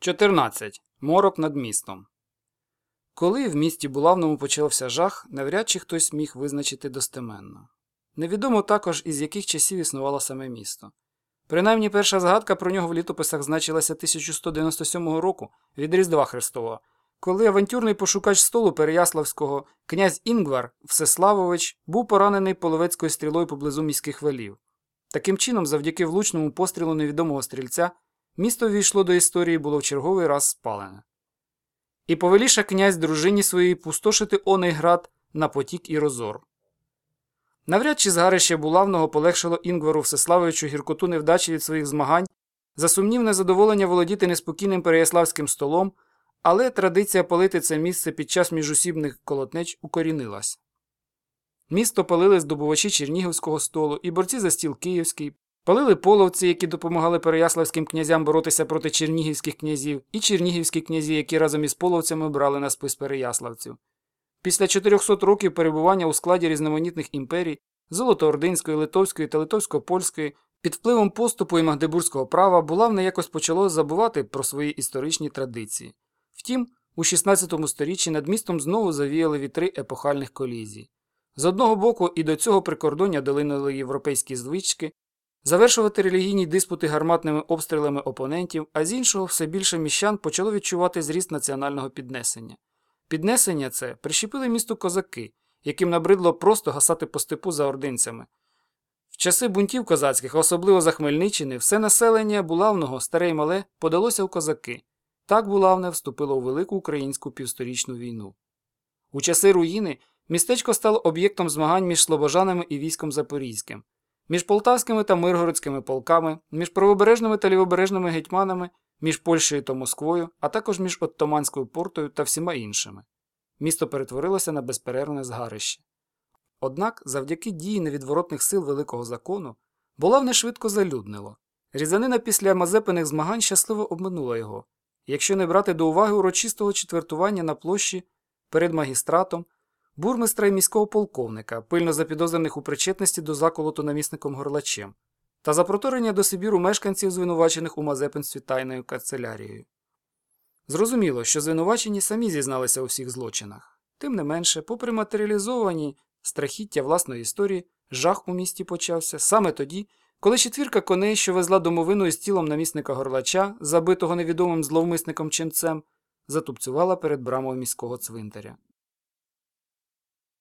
14. Морок над містом. Коли в місті Булавному почався жах, навряд чи хтось міг визначити достеменно. Невідомо також, із яких часів існувало саме місто. Принаймні перша згадка про нього в літописах значилася 1197 року від Різдва Христова, коли авантюрний пошукач столу Переяславського князь Інгвар Всеславович був поранений половецькою стрілою поблизу міських валів. Таким чином, завдяки влучному пострілу невідомого стрільця, місто ввійшло до історії було в черговий раз спалене. І повеліша князь дружині своїй пустошити оний град на потік і розор. Навряд чи згарище Булавного полегшило Інгвару Всеславовичу гіркоту невдачі від своїх змагань, за сумнівне задоволення володіти неспокійним переяславським столом, але традиція палити це місце під час міжусібних колотнеч укорінилась. Місто палили здобувачі Чернігівського столу і борці за стіл Київський, палили половці, які допомагали переяславським князям боротися проти чернігівських князів, і чернігівські князі, які разом із половцями брали на спис переяславців. Після 400 років перебування у складі різноманітних імперій Золотоординської, Литовської та Литовсько-Польської під впливом поступу і магдебурзького права Булавне якось почало забувати про свої історичні традиції. Втім, у 16 сторіччі над містом знову завіяли вітри епохальних колізій. З одного боку, і до цього прикордоння долинули європейські звички, завершувати релігійні диспути гарматними обстрілами опонентів, а з іншого, все більше міщан почало відчувати зріст національного піднесення. Піднесення це прищепили місту козаки, яким набридло просто гасати по степу за ординцями. В часи бунтів козацьких, особливо за Хмельниччини, все населення Булавного, старе й мале, подалося в козаки. Так Булавне вступило у Велику українську півсторічну війну. У часи руїни містечко стало об'єктом змагань між слобожанами і військом Запорізьким, між полтавськими та миргородськими полками, між правобережними та лівобережними гетьманами, між Польщею та Москвою, а також між Оттоманською портою та всіма іншими. Місто перетворилося на безперервне згарище. Однак, завдяки дії невідворотних сил великого закону, Булавне швидко залюднило. Різанина після мазепиних змагань щасливо обминула його, якщо не брати до уваги урочистого четвертування на площі перед магістратом, бурмистра і міського полковника, пильно запідозрених у причетності до заколоту намісником горлачем, та за проторення до Сибіру мешканців, звинувачених у мазепинстві тайною канцелярією. Зрозуміло, що звинувачені самі зізналися у всіх злочинах. Тим не менше, попри матеріалізовані страхіття власної історії, жах у місті почався саме тоді, коли четвірка коней, що везла домовину із тілом намісника горлача, забитого невідомим зловмисником ченцем, затупцювала перед брамою міського цвинтаря.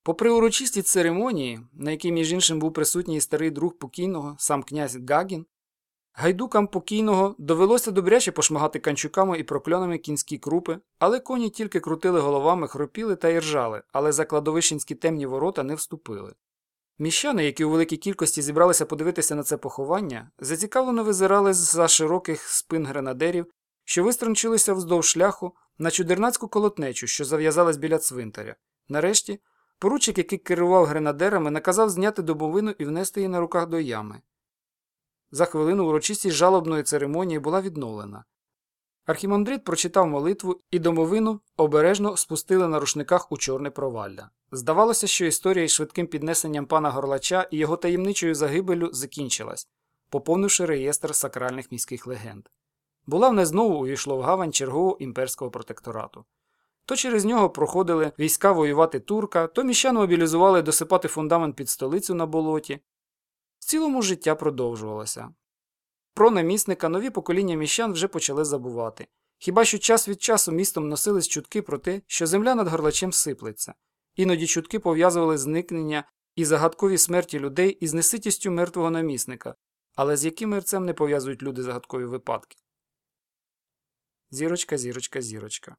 Попри урочисті церемонії, на якій, між іншим, був присутній старий друг покійного, сам князь Гагін, гайдукам покійного довелося добряче пошмагати канчуками і прокльонами кінські крупи, але коні тільки крутили головами, хропіли та іржали, але за кладовищенські темні ворота не вступили. Міщани, які у великій кількості зібралися подивитися на це поховання, зацікавлено визирали з за широких спин гренадерів, що вистрончилися вздовж шляху на чудернацьку колотнечу, що зав'язалась біля цвинтаря. Нарешті, поручик, який керував гренадерами, наказав зняти добовину і внести її на руках до ями. За хвилину урочистість жалобної церемонії була відновлена. Архімандрит прочитав молитву і домовину обережно спустили на рушниках у чорне провалля. Здавалося, що історія із швидким піднесенням пана Горлача і його таємничою загибелю закінчилась, поповнивши реєстр сакральних міських легенд. Булавне знову увійшло в гавань чергового імперського протекторату. То через нього проходили війська воювати турка, то міщан мобілізували досипати фундамент під столицю на болоті. В цілому життя продовжувалося. Про намісника нові покоління міщан вже почали забувати. Хіба що час від часу містом носились чутки про те, що земля над горлачем сиплеться, іноді чутки пов'язували зникнення і загадкові смерті людей із неситістю мертвого намісника, але з яким мерцем не пов'язують люди загадкові випадки. Зірочка, зірочка, зірочка.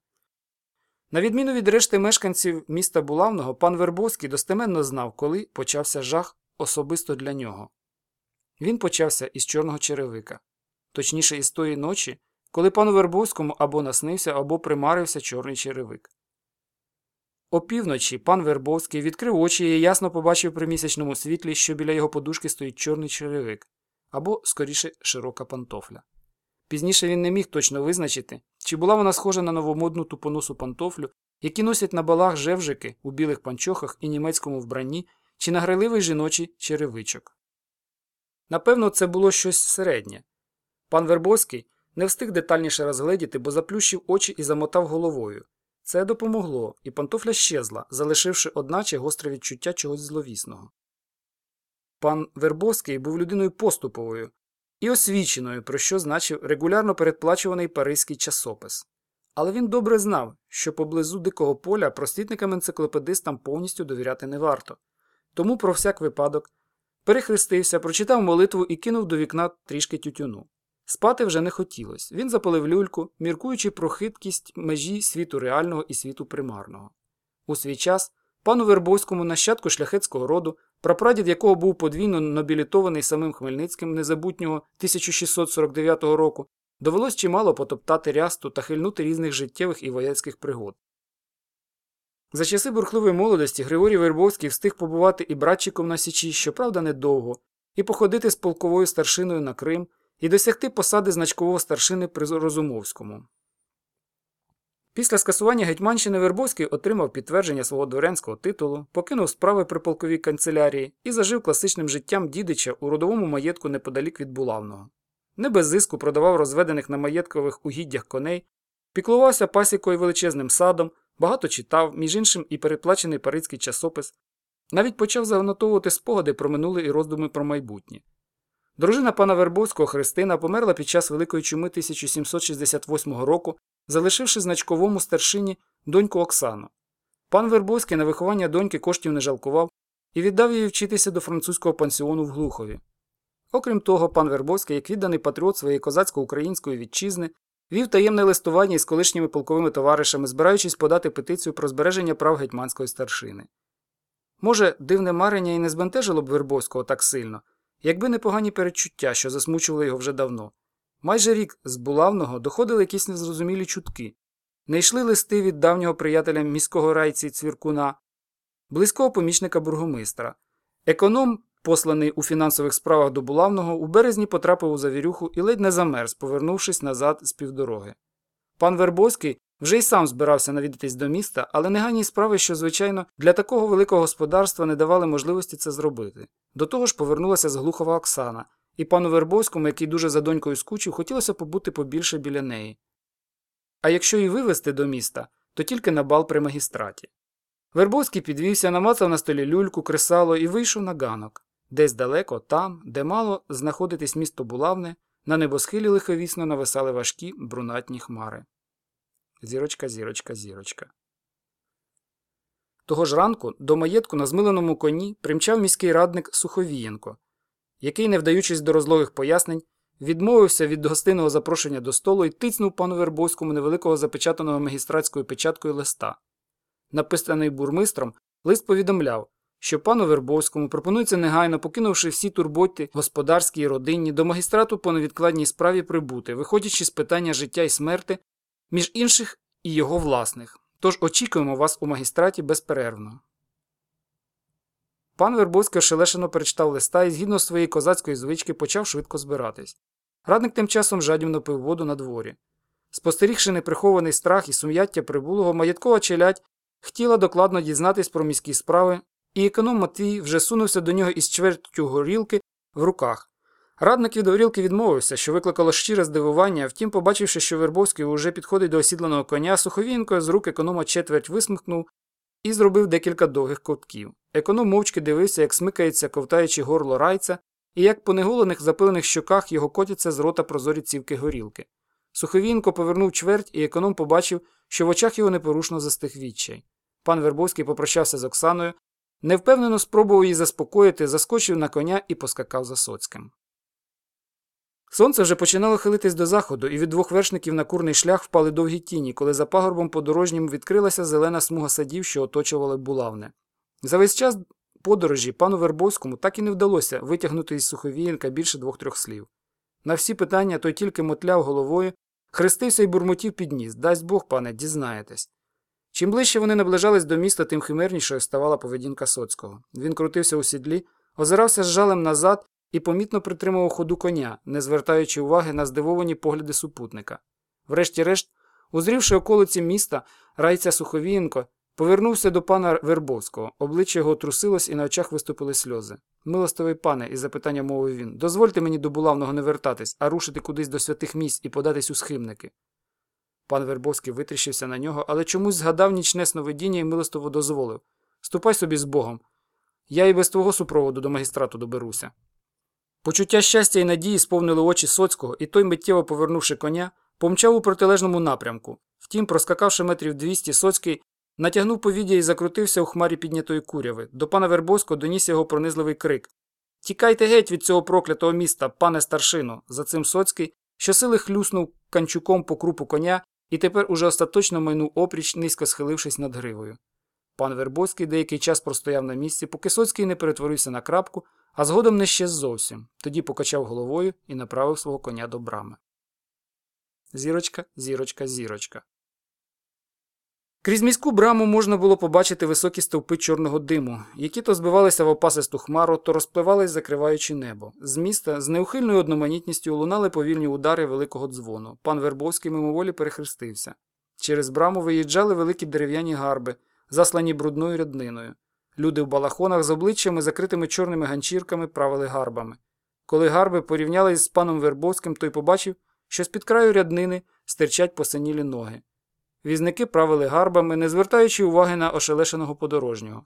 На відміну від решти мешканців міста Булавного, пан Вербовський достеменно знав, коли почався жах особисто для нього. Він почався із чорного черевика, точніше, із тої ночі, коли пану Вербовському або наснився, або примарився чорний черевик. Опівночі пан Вербовський відкрив очі і ясно побачив при місячному світлі, що біля його подушки стоїть чорний черевик або, скоріше, широка пантофля. Пізніше він не міг точно визначити, чи була вона схожа на новомодну тупоносу пантофлю, які носять на балах жевжики у білих панчохах і німецькому вбранні, чи на грайливий жіночий черевичок. Напевно, це було щось середнє. Пан Вербовський Не встиг детальніше розгледіти, бо заплющив очі і замотав головою. Це допомогло, і пантофля щезла, залишивши одначе гостре відчуття чогось зловісного. Пан Вербовський був людиною поступовою і освіченою, про що значив регулярно передплачуваний паризький часопис. Але він добре знав, що поблизу дикого поля просвітникам-енциклопедистам повністю довіряти не варто. Тому про всяк випадок перехрестився, прочитав молитву і кинув до вікна трішки тютюну. Спати вже не хотілося. Він запалив люльку, міркуючи про хиткість межі світу реального і світу примарного. У свій час пану Вербовському нащадку шляхетського роду, прапрадід якого був подвійно нобілітований самим Хмельницьким незабутнього 1649 року, довелось чимало потоптати рясту та хильнути різних життєвих і вояцьких пригод. За часи бурхливої молодості Григорій Вербовський встиг побувати і братчиком на Січі, щоправда, недовго, і походити з полковою старшиною на Крим, і досягти посади значкового старшини при Розумовському. Після скасування Гетьманщини Вербовський отримав підтвердження свого дворянського титулу, покинув справи при полковій канцелярії і зажив класичним життям дідича у родовому маєтку неподалік від Булавного. Не без зиску продавав розведених на маєткових угіддях коней, піклувався пасікою величезним садом, багато читав, між іншим і переплачений парицький часопис, навіть почав занотовувати спогади про минуле і роздуми про майбутнє. Дружина пана Вербовського Христина померла під час Великої чуми 1768 року, залишивши значковому старшині доньку Оксану. Пан Вербовський на виховання доньки коштів не жалкував і віддав її вчитися до французького пансіону в Глухові. Окрім того, пан Вербовський, як відданий патріот своєї козацько-української вітчизни, вів таємне листування із колишніми полковими товаришами, збираючись подати петицію про збереження прав гетьманської старшини. Може, дивне марення і не збентежило б Вербовського так сильно, якби не погані передчуття, що засмучували його вже давно. Майже рік з булавного доходили якісь незрозумілі чутки. Не йшли листи від давнього приятеля міського райці Цвіркуна, близького помічника бургомистра. Економ, посланий у фінансових справах до булавного, у березні потрапив у завірюху і ледь не замерз, повернувшись назад з півдороги. Пан Вербовський вже й сам збирався навідатись до міста, але негайні справи, що, звичайно, для такого великого господарства не давали можливості це зробити. До того ж повернулася з Глухова Оксана, і пану Вербовському, який дуже за донькою скучив, хотілося побути побільше біля неї. А якщо і вивезти до міста, то тільки на бал при магістраті. Вербовський підвівся, намацав на столі люльку, кресало і вийшов на ганок. Десь далеко, там, де мало знаходитись місто Булавне, на небосхилі лиховісно нависали важкі брунатні хмари. Зірочка, зірочка, зірочка. Того ж ранку до маєтку на змиленому коні примчав міський радник Суховієнко, який, не вдаючись до розлогих пояснень, відмовився від гостинного запрошення до столу і тицнув пану Вербовському невеликого запечатаного магістратською печаткою листа. Написаний бурмистром, лист повідомляв, що пану Вербовському пропонується негайно, покинувши всі турботи господарські і родинні, до магістрату по невідкладній справі прибути, виходячи з питання життя і смерти, між інших і його власних. Тож очікуємо вас у магістраті безперервно. Пан Вербовський ошелешено перечитав листа і, згідно своєї козацької звички, почав швидко збиратись. Радник тим часом жадібно пив воду на дворі. Спостерігши неприхований страх і сум'яття прибулого, маєткова челядь хотіла докладно дізнатись про міські справи, і економ Матвій вже сунувся до нього із чвертю горілки в руках. Радник від горілки відмовився, що викликало щире здивування, втім, побачивши, що Вербовський уже підходить до осідланого коня, суховінько з рук економа четверть висмикнув і зробив декілька довгих ковтків. Економ мовчки дивився, як смикається, ковтаючи горло райця, і як по неголених запилених щоках його котяться з рота прозорі цівки горілки. Суховінко повернув чверть, і економ побачив, що в очах його непорушно застиг відчай. Пан Вербовський попрощався з Оксаною, невпевнено спробував її заспокоїти, заскочив на коня і поскакав за соцьким. Сонце вже починало хилитись до заходу, і від двох вершників на курний шлях впали довгі тіні, коли за пагорбом подорожнім відкрилася зелена смуга садів, що оточували булавне. За весь час подорожі пану Вербовському так і не вдалося витягнути із суховієнка більше двох-трьох слів. На всі питання той тільки мотляв головою, хрестився і бурмотів підніс Дасть Бог, пане, дізнаєтесь. Чим ближче вони наближались до міста, тим химернішою ставала поведінка Соцького. Він крутився у сідлі, озирався з жалем назад і помітно притримував ходу коня, не звертаючи уваги на здивовані погляди супутника. Врешті-решт, узрівши околиці міста, райця Суховієнко, Повернувся до пана Вербовського. Обличчя його трусилось і на очах виступили сльози. Милостивий пане, із запитання мовив він, дозвольте мені до булавного не вертатись, а рушити кудись до святих місць і податись у схимники. Пан Вербовський витріщився на нього, але чомусь згадав нічне сновидіння і милостиво дозволив. Ступай собі з Богом. Я і без твого супроводу до магістрату доберуся. Почуття щастя і надії сповнили очі Соцького, і той, миттєво повернувши коня, помчав у протилежному напрямку. Втім, проскакавши метрів двісті, Соцький натягнув повіддя і закрутився у хмарі піднятої куряви. До пана Вербовського доніс його пронизливий крик Тікайте геть від цього проклятого міста, пане старшину. За цим Соцький щосили хлюснув канчуком по крупу коня і тепер уже остаточно майнув опріч, низько схилившись над гривою. Пан Вербовський деякий час простояв на місці, поки Соцький не перетворився на крапку, а згодом не щез зовсім. Тоді покачав головою і направив свого коня до брами. Зірочка, зірочка, зірочка. Крізь міську браму можна було побачити високі стовпи чорного диму, які то збивалися в опасисту хмару, то розпливались, закриваючи небо. З міста з неухильною одноманітністю лунали повільні удари великого дзвону. Пан Вербовський мимоволі перехрестився. Через браму виїжджали великі дерев'яні гарби, заслані брудною рядниною. Люди в балахонах з обличчями, закритими чорними ганчірками, правили гарбами. Коли гарби порівнялись з паном Вербовським, той побачив, що з під краю ряднини стирчать посинілі ноги. Візники правили гарбами, не звертаючи уваги на ошелешеного подорожнього.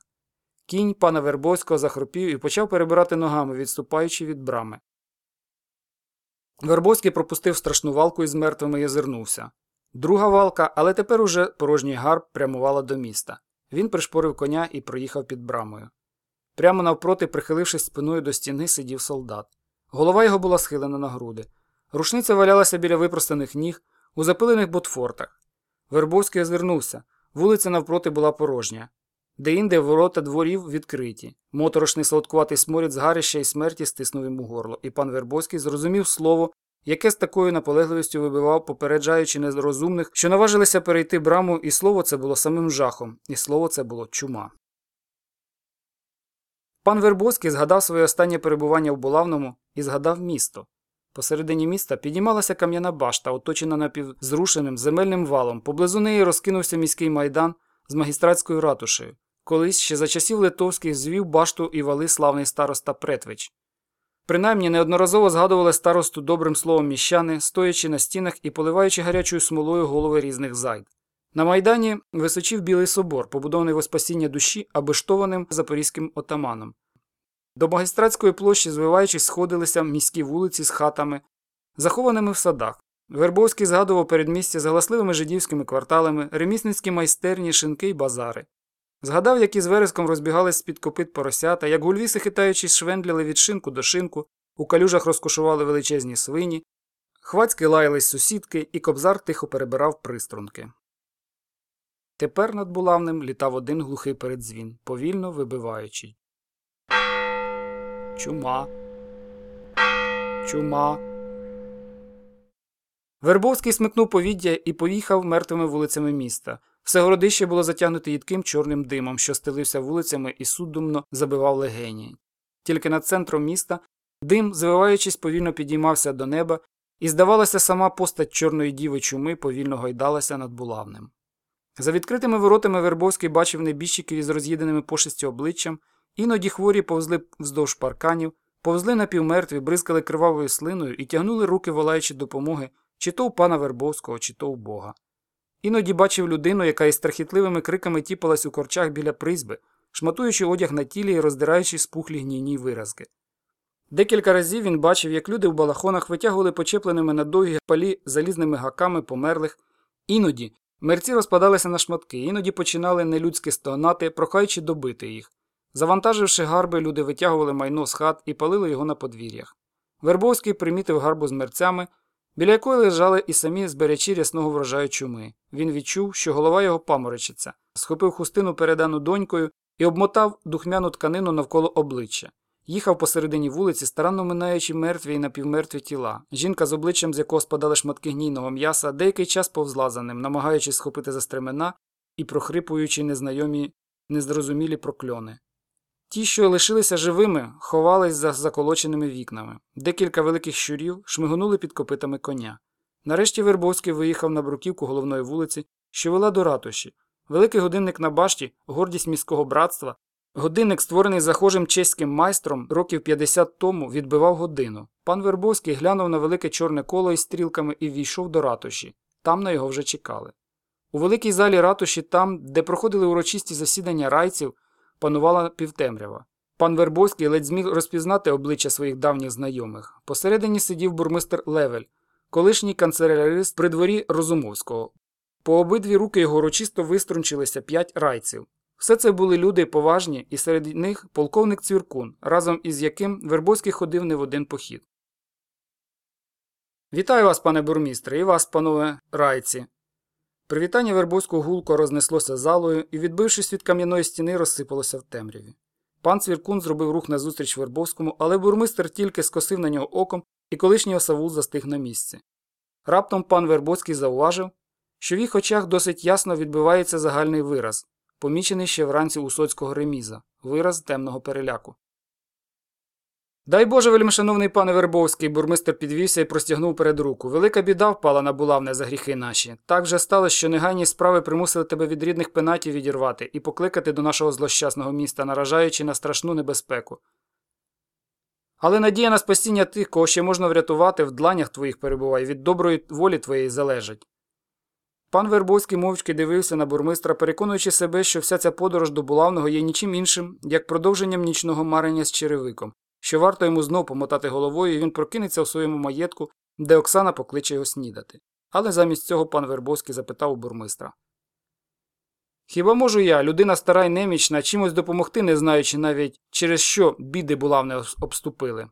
Кінь пана Вербовського захропів і почав перебирати ногами, відступаючи від брами. Вербовський пропустив страшну валку із мертвими і озирнувся. Друга валка, але тепер уже порожній гарб прямувала до міста. Він пришпорив коня і проїхав під брамою. Прямо навпроти, прихилившись спиною до стіни, сидів солдат. Голова його була схилена на груди. Рушниця валялася біля випростаних ніг у запилених ботфортах. Вербовський озирнувся. Вулиця навпроти була порожня. Деінде ворота дворів відкриті. Моторошний солодкуватий сморід згарища і смерті стиснув йому горло, і пан Вербовський зрозумів слово, яке з такою наполегливістю вибивав, попереджаючи нерозумних, що наважилися перейти браму, і слово це було самим жахом, і слово це було чума. Пан Вербовський згадав своє останнє перебування в Булавному і згадав місто. Посередині міста піднімалася кам'яна башта, оточена напівзрушеним земельним валом. Поблизу неї розкинувся міський майдан з магістратською ратушею. Колись ще за часів литовських звів башту і вали славний староста Претвич. Принаймні неодноразово згадували старосту добрим словом міщани, стоячи на стінах і поливаючи гарячою смолою голови різних зайд. На майдані височив Білий собор, побудований во спасіння душі, аби запорізьким отаманом. До магістратської площі, звиваючись, сходилися міські вулиці з хатами, захованими в садах. Вербовський згадував передмістя з галасливими жидівськими кварталами, ремісницькі майстерні, шинки й базари. Згадав, як із вереском розбігались з під копит поросята, як гульвіси, хитаючись, швендляли від шинку до шинку, у калюжах розкошували величезні свині, хвацьки лаялись сусідки, і кобзар тихо перебирав приструнки. Тепер над булавним літав один глухий передзвін, повільно вибиваючи. Чума. Чума. Вербовський смикнув повіддя і поїхав мертвими вулицями міста. Все городище було затягнуте їдким чорним димом, що стелився вулицями і судомно забивав легені. Тільки над центром міста дим, звиваючись, повільно підіймався до неба, і, здавалося, сама постать чорної діви чуми повільно гойдалася над булавним. За відкритими воротами Вербовський бачив небіжчиків із роз'їденими пошисті обличчям, іноді хворі повзли вздовж парканів, повзли напівмертві, бризкали кривавою слиною і тягнули руки, волаючи допомоги чи то у пана Вербовського, чи то у Бога. Іноді бачив людину, яка із страхітливими криками тіпалась у корчах біля призьби, шматуючи одяг на тілі і роздираючи спухлі гнійні виразки. Декілька разів він бачив, як люди в балахонах витягували почепленими на довгі палі залізними гаками померлих, іноді мерці розпадалися на шматки, іноді починали нелюдськи стогнати, прохаючи добити їх. Завантаживши гарби, люди витягували майно з хат і палили його на подвір'ях. Вербовський примітив гарбу з мерцями, біля якої лежали і самі зберечі рясного врожаю чуми. Він відчув, що голова його паморочиться, схопив хустину передану донькою і обмотав духмяну тканину навколо обличчя. Їхав посередині вулиці, старанно минаючи мертві і напівмертві тіла. Жінка з обличчям, з якого спадали шматки гнійного м'яса, деякий час повзла за ним, намагаючись схопити за стремена і прохрипуючи незнайомі, незрозумілі прокльони. Ті, що лишилися живими, ховались за заколоченими вікнами. Декілька великих щурів шмигонули під копитами коня. Нарешті Вербовський виїхав на бруківку головної вулиці, що вела до ратуші. великий годинник на башті, гордість міського братства, годинник, створений захожим чеським майстром років 50 тому, відбивав годину. Пан Вербовський глянув на велике чорне коло із стрілками і війшов до ратуші. Там на його вже чекали. У великій залі ратуші, там, де проходили урочисті засідання райців, панувала півтемрява. Пан Вербовський ледь зміг розпізнати обличчя своїх давніх знайомих. Посередині сидів бурмистер Левель, колишній канцелярист при дворі Розумовського. По обидві руки його урочисто виструнчилися п'ять райців. Все це були люди поважні, і серед них полковник Цвіркун, разом із яким Вербовський ходив не в один похід. Вітаю вас, пане бурмістре, і вас, панове райці. Привітання Вербовського гулко рознеслося залою і, відбившись від кам'яної стіни, розсипалося в темряві. Пан Цвіркун зробив рух назустріч Вербовському, але бурмистер тільки скосив на нього оком, і колишній осавул застиг на місці. Раптом пан Вербовський зауважив, що в їх очах досить ясно відбивається загальний вираз, помічений ще вранці усоцького реміза, вираз темного переляку. Дай Боже, вельмишановний пане Вербовський, бурмистер підвівся і простягнув перед руку. Велика біда впала на булавне за гріхи наші. Так вже сталося, що негайні справи примусили тебе від рідних пенатів відірвати і покликати до нашого злощасного міста, наражаючи на страшну небезпеку. Але надія на спасіння тих, кого ще можна врятувати, в дланях твоїх перебуває, від доброї волі твоєї залежить. Пан Вербовський мовчки дивився на бурмистра, переконуючи себе, що вся ця подорож до булавного є нічим іншим, як продовженням нічного марення з черевиком що варто йому знов помотати головою, і він прокинеться у своєму маєтку, де Оксана покличе його снідати. Але замість цього пан Вербовський запитав у бурмистра. Хіба можу я, людина стара й немічна, чимось допомогти, не знаючи навіть, через що біди булавне обступили?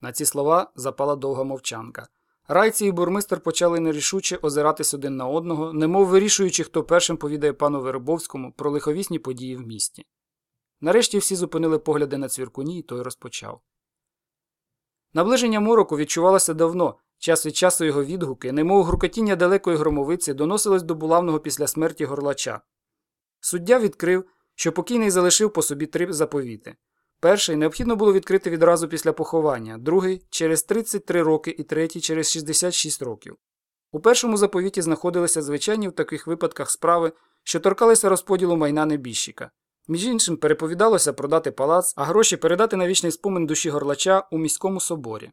На ці слова запала довга мовчанка. Райці і бурмистр почали нерішуче озиратись один на одного, немов вирішуючи, хто першим повідає пану Вербовському про лиховісні події в місті. Нарешті всі зупинили погляди на цвіркуні, і той розпочав. Наближення мороку відчувалося давно, час від часу його відгуки, немов грукотіння далекої громовиці, доносилось до булавного після смерті горлача. Суддя відкрив, що покійний залишив по собі три заповіти. Перший необхідно було відкрити відразу після поховання, другий через 33 роки і третій через 66 років. У першому заповіті знаходилися звичайні в таких випадках справи, що торкалися розподілу майна небіжчика. Між іншим, переповідалося продати палац, а гроші передати на вічний спомин душі горлача у міському соборі.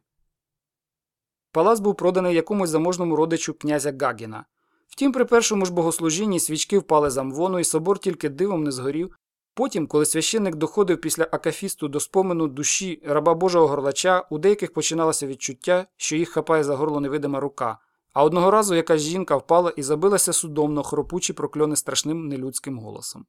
Палац був проданий якомусь заможному родичу князя Гагіна. Втім, при першому ж богослужінні свічки впали з амвону, і собор тільки дивом не згорів. Потім, коли священник доходив після акафісту до спомену душі раба Божого горлача, у деяких починалося відчуття, що їх хапає за горло невидима рука. А одного разу якась жінка впала і забилася судомно, хропучі прокльони страшним нелюдським голосом.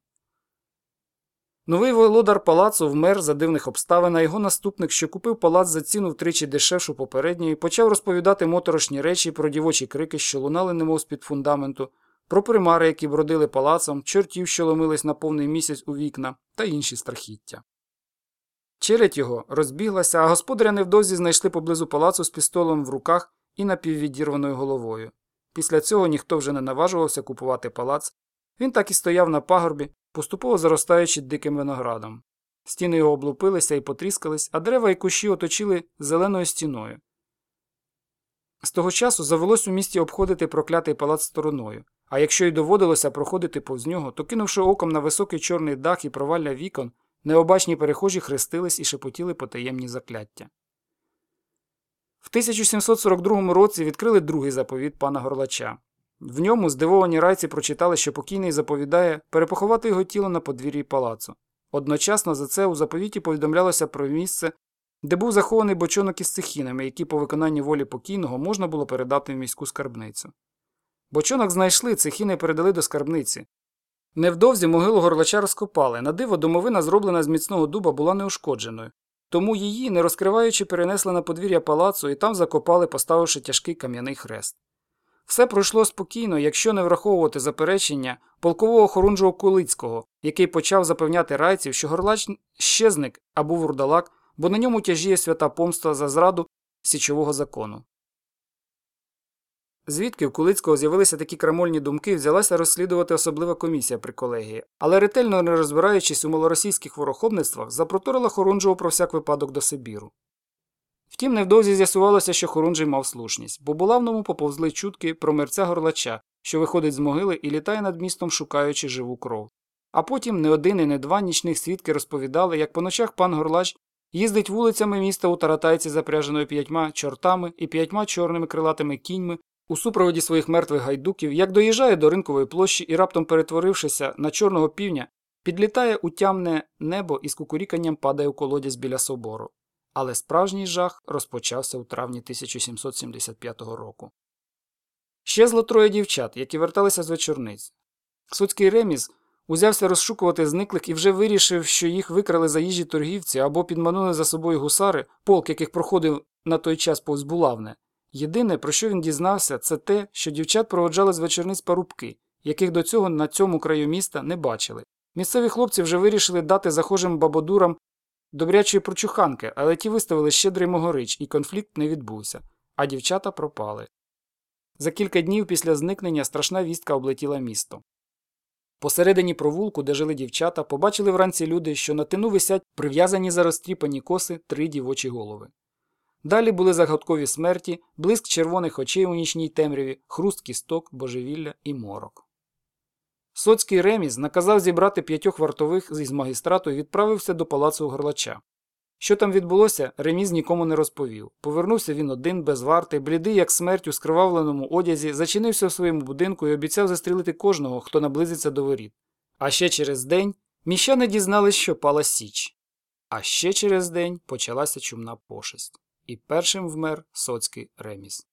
Новий володар палацу вмер за дивних обставин, а його наступник, що купив палац за ціну втричі дешевшу попередньої, почав розповідати моторошні речі про дівочі крики, що лунали немов з-під фундаменту, про примари, які бродили палацом, чортів, що ломились на повний місяць у вікна, та інші страхіття. Челядь його розбіглася, а господаря невдовзі знайшли поблизу палацу з пістолем в руках і напіввідірваною головою. Після цього ніхто вже не наважувався купувати палац. Він так і стояв на пагорбі, поступово заростаючи диким виноградом. Стіни його облупилися і потріскались, а дерева і кущі оточили зеленою стіною. З того часу завелось у місті обходити проклятий палац стороною, а якщо й доводилося проходити повз нього, то кинувши оком на високий чорний дах і провалля вікон, необачні перехожі хрестились і шепотіли потаємні закляття. В 1742 році відкрили другий заповіт пана Горлача. В ньому здивовані райці прочитали, що покійний заповідає перепоховати його тіло на подвір'ї палацу. Одночасно за це у заповіті повідомлялося про місце, де був захований бочонок із цехінами, які по виконанні волі покійного можна було передати в міську скарбницю. Бочонок знайшли, цехіни передали до скарбниці. Невдовзі могилу горлача розкопали. На диво домовина, зроблена з міцного дуба, була неушкодженою, тому її, не розкриваючи, перенесли на подвір'я палацу і там закопали, поставивши тяжкий кам'яний хрест. Все пройшло спокійно, якщо не враховувати заперечення полкового хорунжого Кулицького, який почав запевняти райців, що горлач щезник або вурдалак, бо на ньому тяжіє свята помста за зраду січового закону. Звідки в Кулицького з'явилися такі крамольні думки, взялася розслідувати особлива комісія при колегії, але ретельно не розбираючись у малоросійських ворохобництвах, запроторила Хорунжого про всяк випадок до Сибіру. Втім, невдовзі з'ясувалося, що Хорунжий мав слушність, бо булавному поповзли чутки про мерця горлача, що виходить з могили і літає над містом, шукаючи живу кров. А потім не один і не два нічних свідки розповідали, як по ночах пан Горлач їздить вулицями міста у таратайці, запряженою п'ятьма чортами і п'ятьма чорними крилатими кіньми у супроводі своїх мертвих гайдуків, як доїжджає до ринкової площі і, раптом перетворившися на чорного півня, підлітає у тямне небо і з кукуріканням падає у колодязь біля собору. Але справжній жах розпочався у травні 1775 року. Щезло троє дівчат, які верталися з вечорниць. Суцький реміз узявся розшукувати зниклих і вже вирішив, що їх викрали заїжджі торгівці або підманули за собою гусари, полк яких проходив на той час повз булавне. Єдине, про що він дізнався, це те, що дівчат проводжали з вечорниць парубки, яких до цього на цьому краю міста не бачили. Місцеві хлопці вже вирішили дати захожим бабодурам добрячої прочуханки, але ті виставили щедрий могорич, і конфлікт не відбувся, а дівчата пропали. За кілька днів після зникнення страшна вістка облетіла місто. Посередині провулку, де жили дівчата, побачили вранці люди, що на тину висять прив'язані за розтріпані коси три дівочі голови. Далі були загадкові смерті, блиск червоних очей у нічній темряві, хруст кісток, божевілля і морок. Соцький реміз наказав зібрати п'ятьох вартових із магістрату і відправився до палацу горлача. Що там відбулося, реміз нікому не розповів. Повернувся він один, без варти, блідий, як смерть у скривавленому одязі, зачинився в своєму будинку і обіцяв застрілити кожного, хто наблизиться до воріт. А ще через день міщани дізнались, що пала Січ. А ще через день почалася чумна пошесть. І першим вмер соцький реміс.